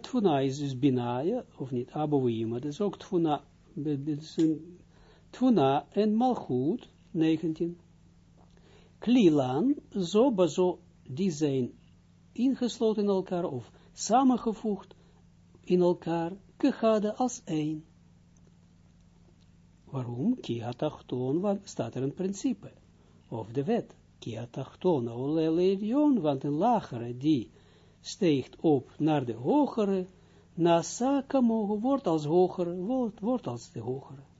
tfuna is dus binaja, of niet, aboima, dat is ook tfuna, dat is een Tuna en Malchut, 19. Klilan, zo bazo, die zijn ingesloten in elkaar of samengevoegd in elkaar, gehade als één. Waarom? Kiatachton, want staat er een principe, of de wet. Kiatachton, olelevion, want een lagere die steegt op naar de hogere, nasa kamohu, wordt als hogere, wordt, wordt als de hogere.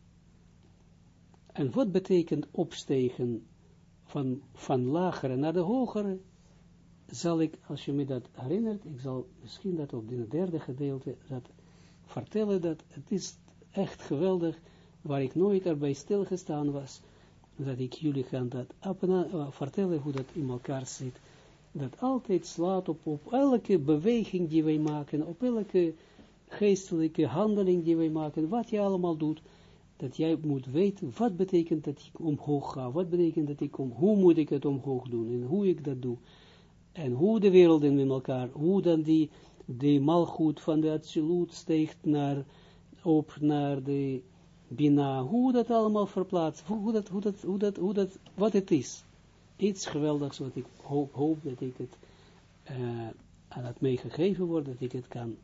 En wat betekent opstegen van, van lagere naar de hogere? Zal ik, als je me dat herinnert, ik zal misschien dat op het derde gedeelte dat vertellen, dat het is echt geweldig, waar ik nooit erbij stilgestaan was, dat ik jullie ga dat uh, vertellen hoe dat in elkaar zit, dat altijd slaat op, op elke beweging die wij maken, op elke geestelijke handeling die wij maken, wat je allemaal doet, dat jij moet weten, wat betekent dat ik omhoog ga, wat betekent dat ik om, hoe moet ik het omhoog doen, en hoe ik dat doe, en hoe de wereld in elkaar, hoe dan die, die malgoed van de absolute steekt naar, op naar de Bina, hoe dat allemaal verplaatst, hoe dat, hoe dat, hoe dat, hoe dat, wat het is. Iets geweldigs wat ik hoop, dat ik het uh, aan het meegegeven wordt, dat ik het kan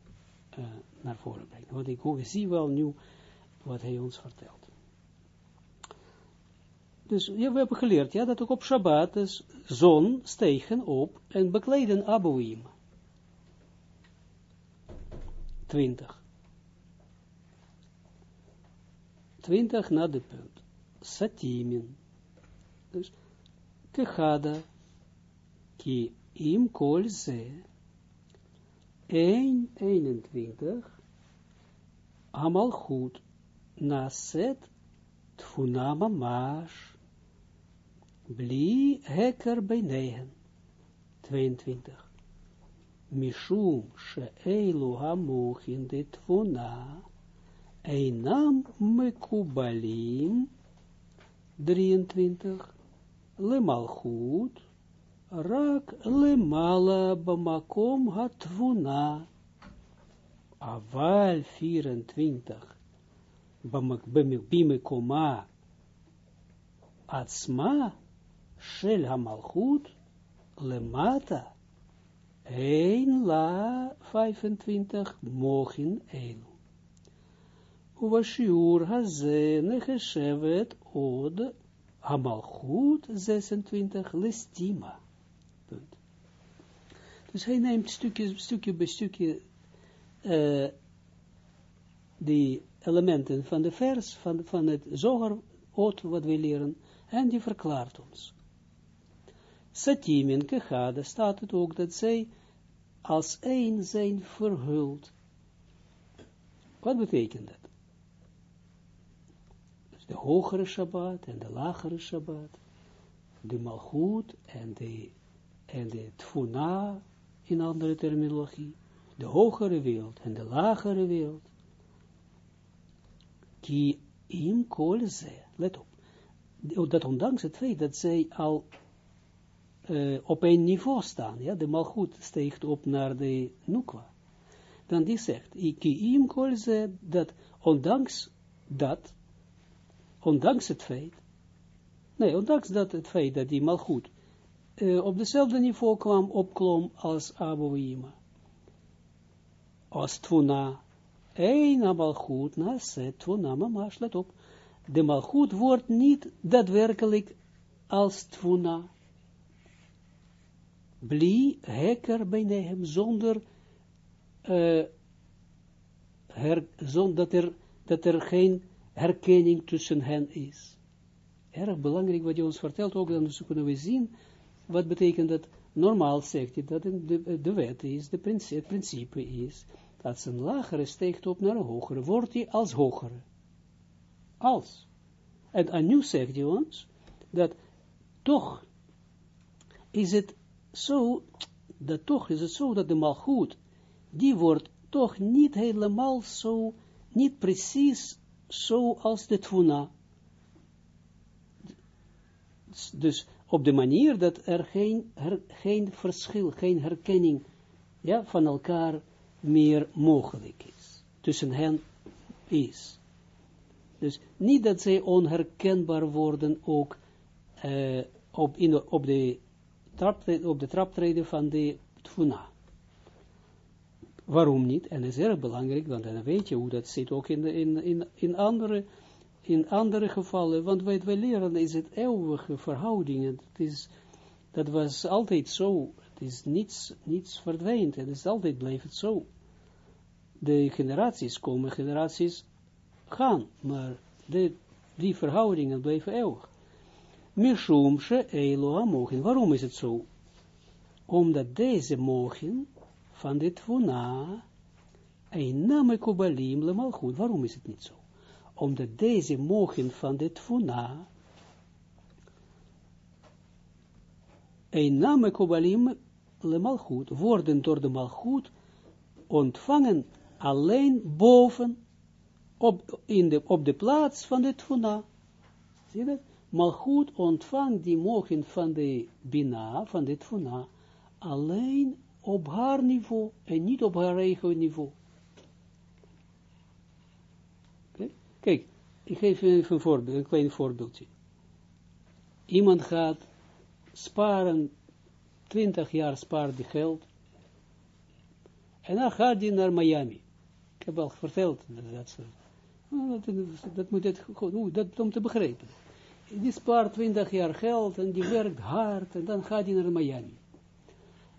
uh, naar voren brengen. Want ik zie wel nu wat hij ons vertelt. Dus ja, we hebben geleerd, ja, dat ook op Shabbat is zon stegen op en bekleden Abuim. 20. 20 na de punt. Satimin. Dus, kechada, ki im kol ze, 1, 21, amal goed, naset, tfuna mamash, bli heker 9, 22. Mishum she eilu hamuchin de tfuna, Einam mekubalim, 23, lemalchut, rak lemala bamakom hatvuna, aval 24, bimekoma atzma, shel hamalchut, lemata, ein la 25, mochin elu. Uvashiur haze necheshevet od hamalchut 26 lestima. Punt. Dus hij neemt stukje, stukje bij stukje uh, die elementen van de vers, van, van het zoger, oot wat we leren, en die verklaart ons. Satimin kechade staat het ook dat zij als één zijn verhuld. Wat betekent dat? de hogere Shabbat en de lagere Shabbat, de Malchut en de, en de Tfuna, in andere terminologie, de hogere wereld en de lagere wereld. Ki im kol let op, dat ondanks het feit dat zij al uh, op een niveau staan, ja, de Malchut steekt op naar de Nukwa, dan die zegt, ki im kol dat ondanks dat, ondanks het feit, nee, ondanks dat het feit dat die malgoed uh, op dezelfde niveau kwam, opklom als Abouima, als Tvuna, een malgoed, na set Tvuna, mama, let op, de malgoed wordt niet daadwerkelijk als Tvuna, blie hekker bij hem, zonder, uh, her, zonder dat, er, dat er geen herkenning tussen hen is. Erg belangrijk wat je ons vertelt, ook dan kunnen we zien, wat betekent dat, normaal zegt hij dat de, de wet is, de principe, principe is, dat een lagere steekt op naar een hogere, wordt hij als hogere. Als. En, nu zegt hij ons, dat toch is het zo, dat toch is het zo dat de malgoed, die wordt toch niet helemaal zo, niet precies zoals de tvuna. Dus op de manier dat er geen, geen verschil, geen herkenning ja, van elkaar meer mogelijk is. Tussen hen is. Dus niet dat zij onherkenbaar worden ook uh, op, in, op, de op de traptreden van de tvuna. Waarom niet? En dat is erg belangrijk, want dan weet je hoe dat zit ook in, in, in, in, andere, in andere gevallen. Want wat wij leren is het eeuwige verhoudingen. Dat was altijd zo. Is niets, niets verdwijnt. Het is altijd blijft het zo. De generaties komen, generaties gaan, maar die verhoudingen blijven eeuwig. Mishum. Waarom is het zo? Omdat deze mogen van de Tvuna Einame Kubalim Malchut. Waarom is het niet zo? Omdat deze mogen van de Tvuna Einame Kubalim le Malchut worden door de Malchut ontvangen alleen boven op, in de, op de plaats van de Tvuna. Zie je dat? Malchut ontvangt die mogen van de Bina, van de Tvuna, alleen op haar niveau en niet op haar eigen niveau. Kijk, ik geef even een voorbeeld, een klein voorbeeldje. Iemand gaat sparen, 20 jaar spaart die geld, en dan gaat hij naar Miami. Ik heb al verteld, dat, dat, dat, dat moet het goed, dat om te begrijpen. Die spaart 20 jaar geld en die werkt hard en dan gaat hij naar Miami.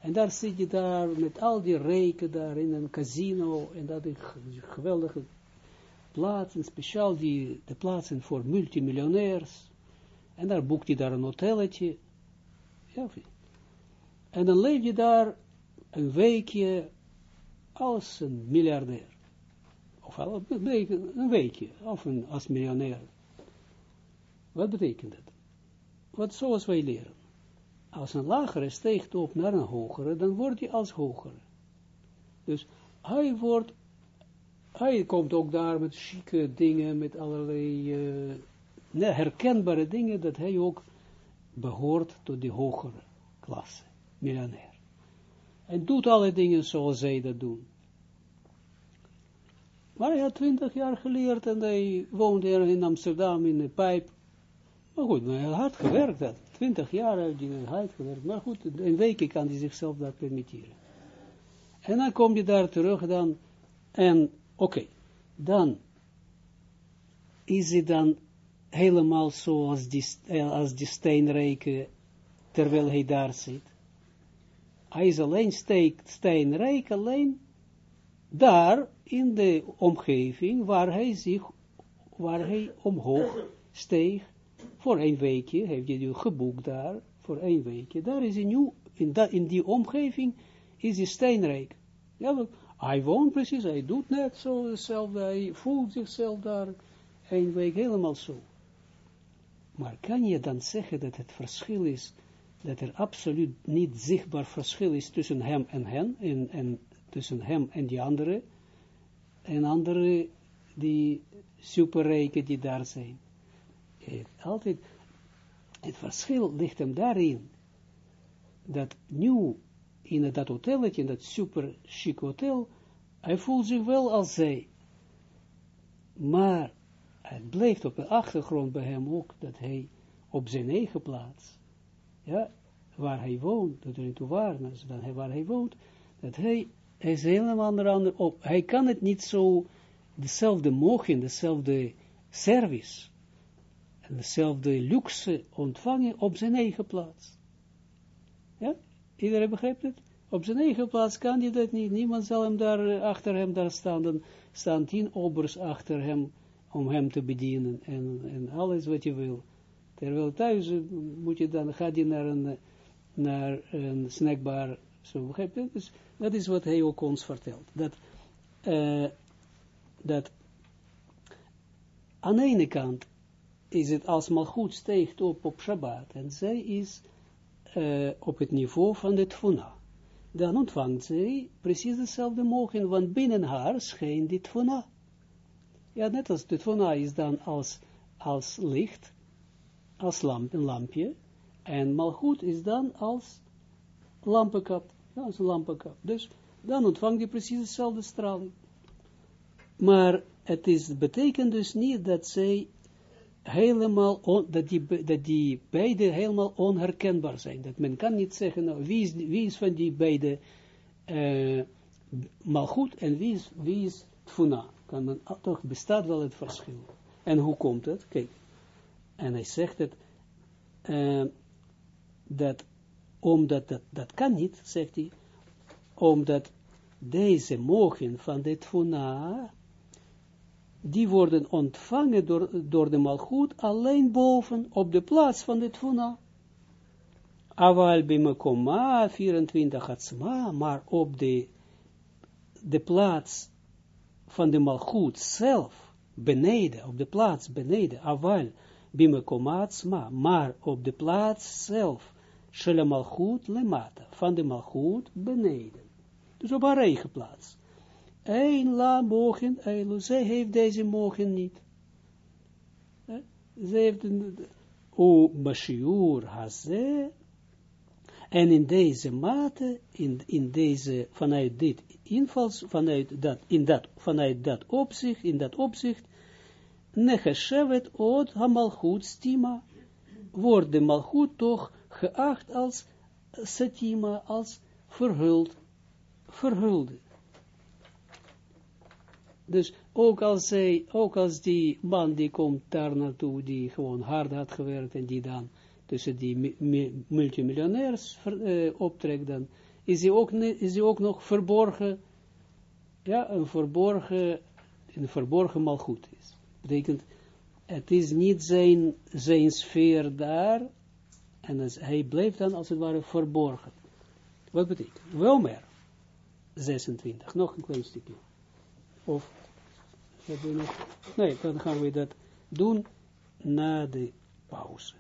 En daar zit je daar met al die rijken daar in een casino en dat is geweldige plaatsen, speciaal die, de plaatsen voor multimiljonairs. En daar boekt hij daar een hotelletje. Ja, en dan leef je daar een weekje als een miljardair. Of een weekje, of een, als miljonair. Wat betekent dat? Wat zoals wij leren. Als een lagere steekt op naar een hogere, dan wordt hij als hogere. Dus hij wordt, hij komt ook daar met chique dingen, met allerlei uh, herkenbare dingen, dat hij ook behoort tot die hogere klasse, miljonair. En doet alle dingen zoals zij dat doen. Maar hij had twintig jaar geleerd en hij woonde er in Amsterdam in de pijp. Maar goed, hij had hard gewerkt, dat. twintig jaar heeft hij hard gewerkt. Maar goed, in weken kan hij zichzelf dat permitteren. En dan kom je daar terug dan, en oké, dan is het dan helemaal zoals die, als die steenrijke, terwijl hij daar zit. Hij is alleen steenrijk, alleen daar in de omgeving waar hij zich, waar hij omhoog steeg, voor een weekje, heeft hij nu geboekt daar, voor een weekje, daar is hij nu, in, in die omgeving, is hij steenrijk. Ja, hij woont precies, hij doet net zo hetzelfde, hij voelt zichzelf daar een week helemaal zo. Maar kan je dan zeggen dat het verschil is, dat er absoluut niet zichtbaar verschil is tussen hem en hen, en, en tussen hem en die andere, en andere die superrijken die daar zijn. Het, altijd, het verschil ligt hem daarin, dat nu in dat hotelletje, in dat super chic hotel, hij voelt zich wel als zij. Maar het blijft op de achtergrond bij hem ook, dat hij op zijn eigen plaats, ja, waar hij woont, dat er niet toe waar, waar hij woont, dat hij is helemaal ander op. Hij kan het niet zo dezelfde mogen, dezelfde service en dezelfde luxe ontvangen op zijn eigen plaats. Ja? Iedereen begrijpt het? Op zijn eigen plaats kan hij dat niet. Niemand zal hem daar, achter hem daar staan. Dan staan tien obers achter hem om hem te bedienen en, en alles wat je wil. Terwijl thuis moet je dan, gaat hij naar een, naar een snackbar zo begrijp je? Dus dat is wat hij ook ons vertelt. Dat, uh, dat aan de ene kant is het als goed steekt op op Shabbat en zij is uh, op het niveau van de Tfuna. Dan ontvangt zij precies hetzelfde mogen, want binnen haar schijnt dit Tfuna. Ja, net als de Tfuna is dan als, als licht, als lamp, een lampje, en Malchut is dan als lampenkap. Ja, is een lampenkap. Dus dan ontvangt je precies dezelfde straling. Maar het is, betekent dus niet dat zij helemaal, dat, die, dat die beide helemaal onherkenbaar zijn. Dat men kan niet zeggen, nou, wie, is, wie is van die beide uh, malgoed en wie is, wie is tfuna. Kan men, toch bestaat wel het verschil. En hoe komt het? Kijk, en hij zegt het, uh, dat omdat dat, dat kan niet, zegt hij, omdat deze mogen van de tfuna, die worden ontvangen door, door de malgoed alleen boven, op de plaats van de tfuna. Aval bimekoma 24 atzma, maar op de, de plaats van de malgoed zelf, beneden, op de plaats beneden, aval bimekoma atzma, maar op de plaats zelf, shele malgoed lemata, van de malgoed beneden. Dus op haar eigen plaats. Een la mogen, eilu, zij heeft deze mogen niet. Zij heeft een, o bashiur haze, en in deze mate, in, in deze, vanuit dit invals, vanuit dat, in dat, vanuit dat opzicht, in dat opzicht, necheshevet od hamalchut stima, wordt de malchut toch geacht als satima, als verhuld, verhulde. Dus ook als zij, ook als die man die komt daar naartoe, die gewoon hard had gewerkt en die dan tussen die multimiljonairs optrekt, dan is hij ook, is ook nog verborgen, ja, een verborgen, een verborgen malgoed is. Betekent, het is niet zijn, zijn sfeer daar, en hij blijft dan als het ware verborgen. Wat betekent? Wel meer. 26, nog een klein stukje. Of, nee, dan gaan we dat doen na de pauze.